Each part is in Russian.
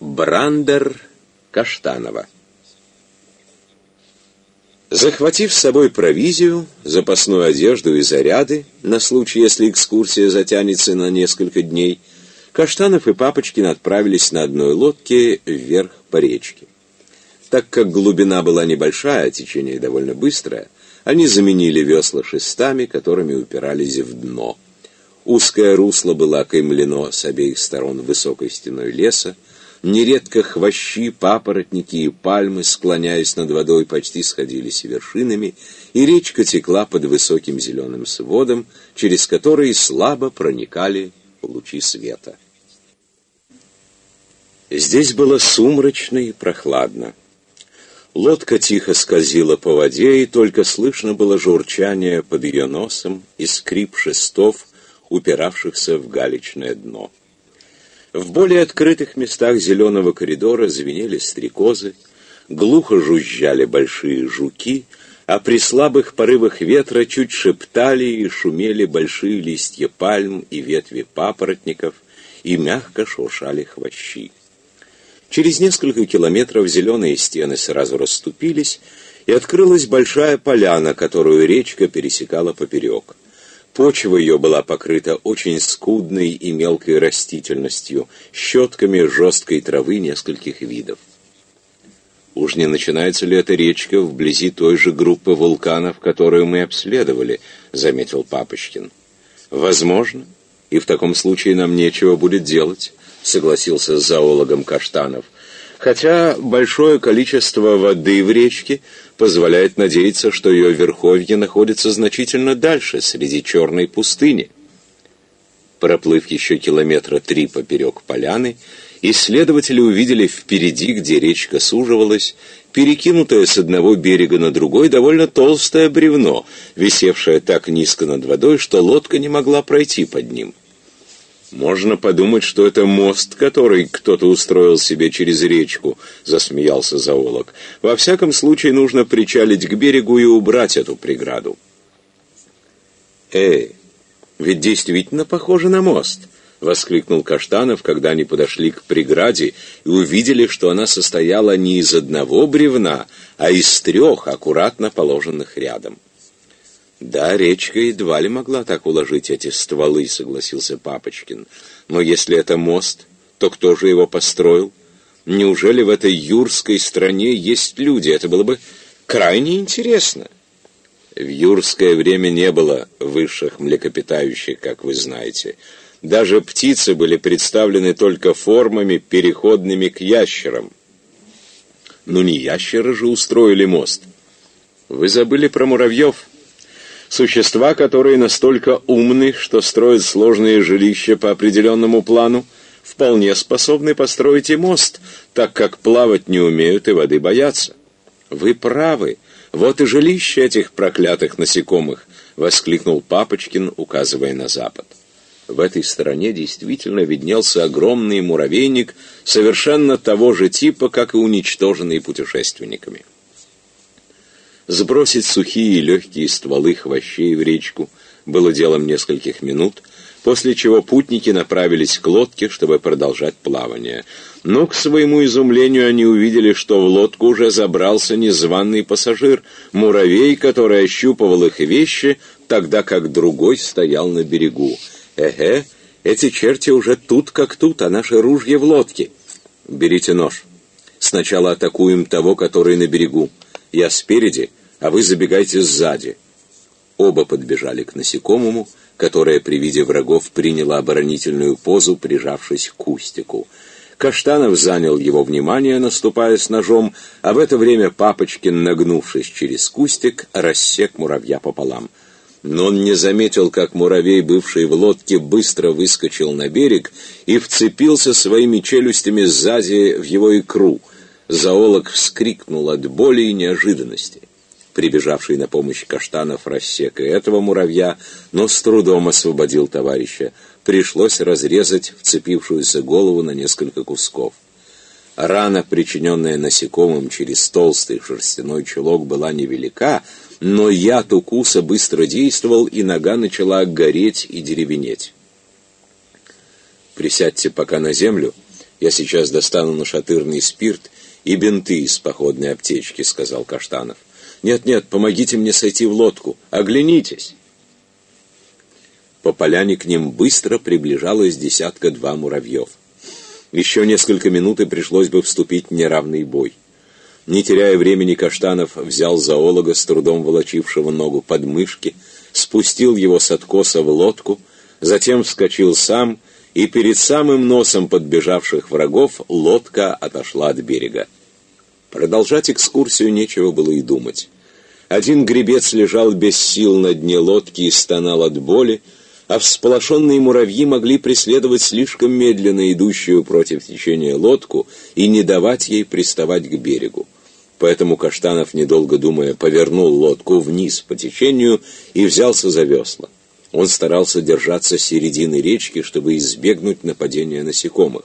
Брандер Каштанова Захватив с собой провизию, запасную одежду и заряды, на случай, если экскурсия затянется на несколько дней, Каштанов и Папочкин отправились на одной лодке вверх по речке. Так как глубина была небольшая, а течение довольно быстрое, они заменили весла шестами, которыми упирались в дно. Узкое русло было окаймлено с обеих сторон высокой стеной леса, Нередко хвощи, папоротники и пальмы, склоняясь над водой, почти сходились вершинами, и речка текла под высоким зеленым сводом, через который слабо проникали лучи света. Здесь было сумрачно и прохладно. Лодка тихо скользила по воде, и только слышно было журчание под ее носом и скрип шестов, упиравшихся в галечное дно. В более открытых местах зеленого коридора звенели стрекозы, глухо жужжали большие жуки, а при слабых порывах ветра чуть шептали и шумели большие листья пальм и ветви папоротников, и мягко шуршали хвощи. Через несколько километров зеленые стены сразу расступились, и открылась большая поляна, которую речка пересекала поперек. Почва ее была покрыта очень скудной и мелкой растительностью, щетками жесткой травы нескольких видов. Уж не начинается ли эта речка вблизи той же группы вулканов, которую мы обследовали, заметил Папочкин. Возможно, и в таком случае нам нечего будет делать, согласился с зоологом Каштанов. Хотя большое количество воды в речке позволяет надеяться, что ее верховье находится значительно дальше, среди черной пустыни. Проплыв еще километра три поперек поляны, исследователи увидели впереди, где речка суживалась, перекинутое с одного берега на другой довольно толстое бревно, висевшее так низко над водой, что лодка не могла пройти под ним. «Можно подумать, что это мост, который кто-то устроил себе через речку», — засмеялся зоолог. «Во всяком случае, нужно причалить к берегу и убрать эту преграду». «Эй, ведь действительно похоже на мост», — воскликнул Каштанов, когда они подошли к преграде и увидели, что она состояла не из одного бревна, а из трех, аккуратно положенных рядом. «Да, речка едва ли могла так уложить эти стволы», — согласился Папочкин. «Но если это мост, то кто же его построил? Неужели в этой юрской стране есть люди? Это было бы крайне интересно». В юрское время не было высших млекопитающих, как вы знаете. Даже птицы были представлены только формами, переходными к ящерам. Ну не ящеры же устроили мост. Вы забыли про муравьев?» Существа, которые настолько умны, что строят сложные жилища по определенному плану, вполне способны построить и мост, так как плавать не умеют и воды боятся. Вы правы. Вот и жилище этих проклятых насекомых, воскликнул Папочкин, указывая на запад. В этой стороне действительно виднелся огромный муравейник совершенно того же типа, как и уничтоженный путешественниками сбросить сухие и легкие стволы хвощей в речку было делом нескольких минут, после чего путники направились к лодке, чтобы продолжать плавание. Но, к своему изумлению, они увидели, что в лодку уже забрался незваный пассажир, муравей, который ощупывал их вещи, тогда как другой стоял на берегу. «Эге, эти черти уже тут как тут, а наши ружья в лодке. Берите нож. Сначала атакуем того, который на берегу. Я спереди, а вы забегайте сзади». Оба подбежали к насекомому, которое при виде врагов приняло оборонительную позу, прижавшись к кустику. Каштанов занял его внимание, наступая с ножом, а в это время Папочкин, нагнувшись через кустик, рассек муравья пополам. Но он не заметил, как муравей, бывший в лодке, быстро выскочил на берег и вцепился своими челюстями сзади в его икру — Зоолог вскрикнул от боли и неожиданности. Прибежавший на помощь Каштанов рассек и этого муравья, но с трудом освободил товарища. Пришлось разрезать вцепившуюся голову на несколько кусков. Рана, причиненная насекомым через толстый шерстяной чулок, была невелика, но яд укуса быстро действовал, и нога начала гореть и деревенеть. «Присядьте пока на землю», «Я сейчас достану нашатырный спирт и бинты из походной аптечки», — сказал Каштанов. «Нет-нет, помогите мне сойти в лодку. Оглянитесь!» По поляне к ним быстро приближалось десятка-два муравьев. Еще несколько минут и пришлось бы вступить в неравный бой. Не теряя времени, Каштанов взял зоолога, с трудом волочившего ногу под мышки, спустил его с откоса в лодку, затем вскочил сам, и перед самым носом подбежавших врагов лодка отошла от берега. Продолжать экскурсию нечего было и думать. Один гребец лежал без сил на дне лодки и стонал от боли, а всполошенные муравьи могли преследовать слишком медленно идущую против течения лодку и не давать ей приставать к берегу. Поэтому Каштанов, недолго думая, повернул лодку вниз по течению и взялся за весла. Он старался держаться середины речки, чтобы избегнуть нападения насекомых.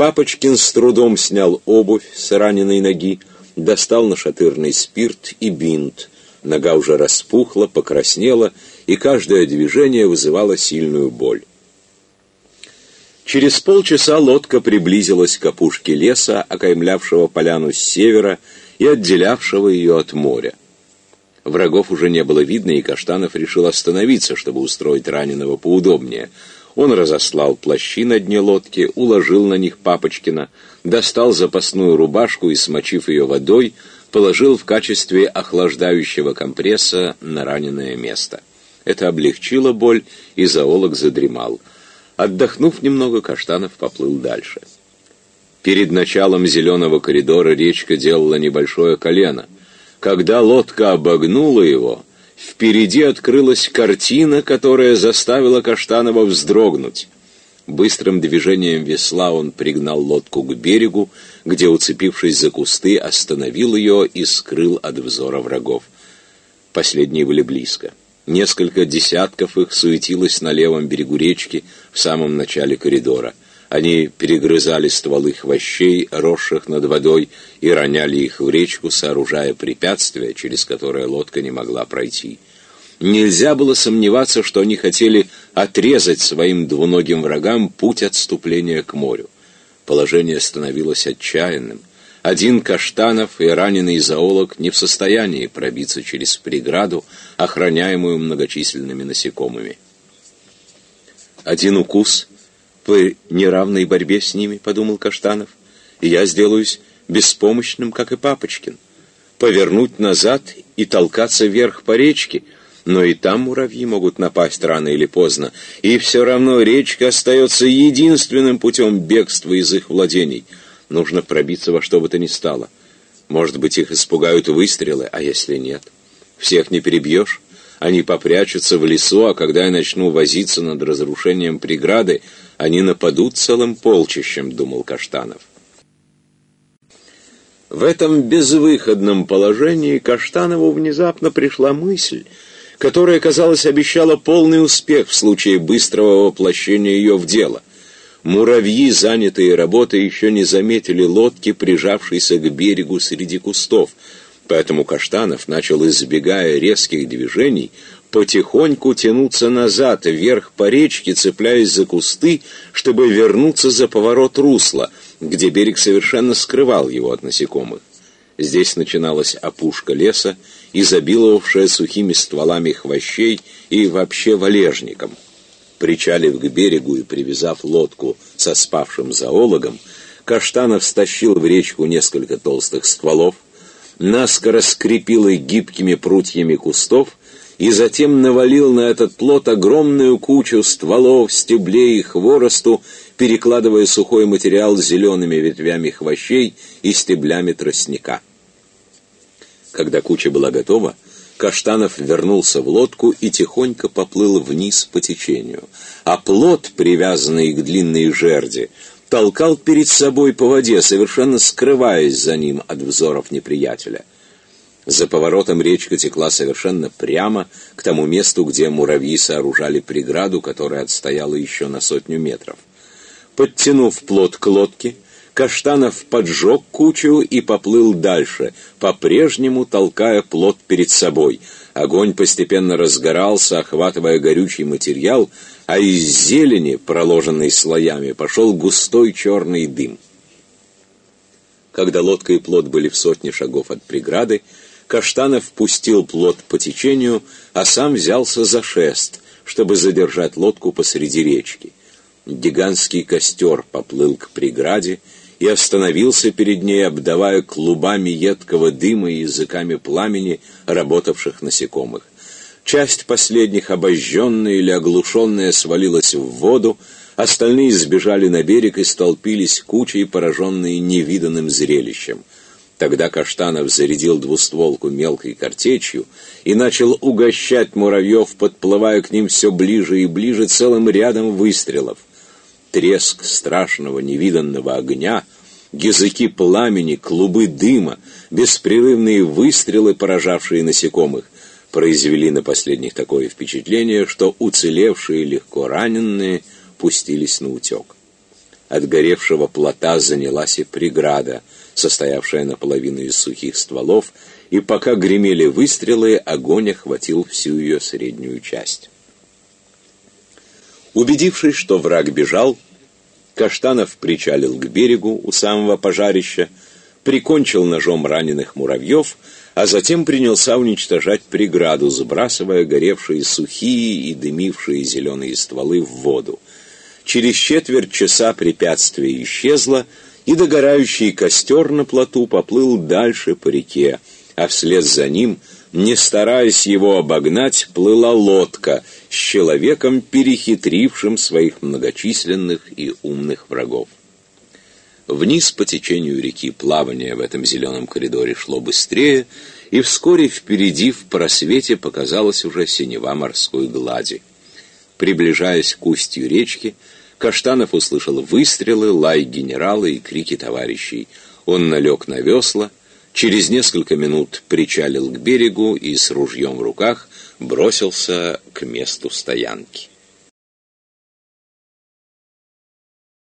Папочкин с трудом снял обувь с раненой ноги, достал нашатырный спирт и бинт. Нога уже распухла, покраснела, и каждое движение вызывало сильную боль. Через полчаса лодка приблизилась к опушке леса, окаймлявшего поляну с севера и отделявшего ее от моря. Врагов уже не было видно, и Каштанов решил остановиться, чтобы устроить раненого поудобнее. Он разослал плащи на дне лодки, уложил на них Папочкина, достал запасную рубашку и, смочив ее водой, положил в качестве охлаждающего компресса на раненое место. Это облегчило боль, и зоолог задремал. Отдохнув немного, Каштанов поплыл дальше. Перед началом зеленого коридора речка делала небольшое колено. Когда лодка обогнула его, впереди открылась картина, которая заставила Каштанова вздрогнуть. Быстрым движением весла он пригнал лодку к берегу, где, уцепившись за кусты, остановил ее и скрыл от взора врагов. Последние были близко. Несколько десятков их суетилось на левом берегу речки в самом начале коридора. Они перегрызали стволы хвощей, росших над водой, и роняли их в речку, сооружая препятствия, через которое лодка не могла пройти. Нельзя было сомневаться, что они хотели отрезать своим двуногим врагам путь отступления к морю. Положение становилось отчаянным. Один Каштанов и раненый зоолог не в состоянии пробиться через преграду, охраняемую многочисленными насекомыми. Один укус в неравной борьбе с ними, подумал Каштанов, и я сделаюсь беспомощным, как и Папочкин. Повернуть назад и толкаться вверх по речке, но и там муравьи могут напасть рано или поздно, и все равно речка остается единственным путем бегства из их владений. Нужно пробиться во что бы то ни стало. Может быть, их испугают выстрелы, а если нет? Всех не перебьешь. Они попрячутся в лесу, а когда я начну возиться над разрушением преграды, они нападут целым полчищем, думал Каштанов. В этом безвыходном положении Каштанову внезапно пришла мысль, которая, казалось, обещала полный успех в случае быстрого воплощения ее в дело. Муравьи, занятые работой, еще не заметили лодки, прижавшейся к берегу среди кустов, поэтому Каштанов начал, избегая резких движений, потихоньку тянуться назад, вверх по речке, цепляясь за кусты, чтобы вернуться за поворот русла, где берег совершенно скрывал его от насекомых. Здесь начиналась опушка леса, изобиловавшая сухими стволами хвощей и вообще валежником. Причалив к берегу и привязав лодку со спавшим зоологом, Каштанов стащил в речку несколько толстых стволов, наскоро скрепил их гибкими прутьями кустов и затем навалил на этот плод огромную кучу стволов, стеблей и хворосту, перекладывая сухой материал зелеными ветвями хвощей и стеблями тростника. Когда куча была готова, Каштанов вернулся в лодку и тихонько поплыл вниз по течению, а плод, привязанный к длинной жерди, толкал перед собой по воде, совершенно скрываясь за ним от взоров неприятеля. За поворотом речка текла совершенно прямо к тому месту, где муравьи сооружали преграду, которая отстояла еще на сотню метров. Подтянув плот к лодке, Каштанов поджег кучу и поплыл дальше, по-прежнему толкая плот перед собой. Огонь постепенно разгорался, охватывая горючий материал, а из зелени, проложенной слоями, пошел густой черный дым. Когда лодка и плот были в сотне шагов от преграды, Каштанов пустил плот по течению, а сам взялся за шест, чтобы задержать лодку посреди речки. Гигантский костер поплыл к преграде и остановился перед ней, обдавая клубами едкого дыма и языками пламени работавших насекомых. Часть последних, обожженная или оглушенная, свалилась в воду, остальные сбежали на берег и столпились кучей, пораженные невиданным зрелищем. Тогда Каштанов зарядил двустволку мелкой картечью и начал угощать муравьев, подплывая к ним все ближе и ближе целым рядом выстрелов треск страшного невиданного огня, языки пламени, клубы дыма, беспрерывные выстрелы, поражавшие насекомых, произвели на последних такое впечатление, что уцелевшие легко раненые пустились на утек. От горевшего плота занялась и преграда, состоявшая наполовину из сухих стволов, и пока гремели выстрелы, огонь охватил всю ее среднюю часть. Убедившись, что враг бежал, Каштанов причалил к берегу у самого пожарища, прикончил ножом раненых муравьев, а затем принялся уничтожать преграду, сбрасывая горевшие сухие и дымившие зеленые стволы в воду. Через четверть часа препятствие исчезло, и догорающий костер на плоту поплыл дальше по реке, а вслед за ним — не стараясь его обогнать, плыла лодка с человеком, перехитрившим своих многочисленных и умных врагов. Вниз по течению реки плавание в этом зеленом коридоре шло быстрее, и вскоре впереди в просвете показалась уже синева морской глади. Приближаясь к устью речки, Каштанов услышал выстрелы, лай генерала и крики товарищей. Он налег на весла, Через несколько минут причалил к берегу и с ружьем в руках бросился к месту стоянки.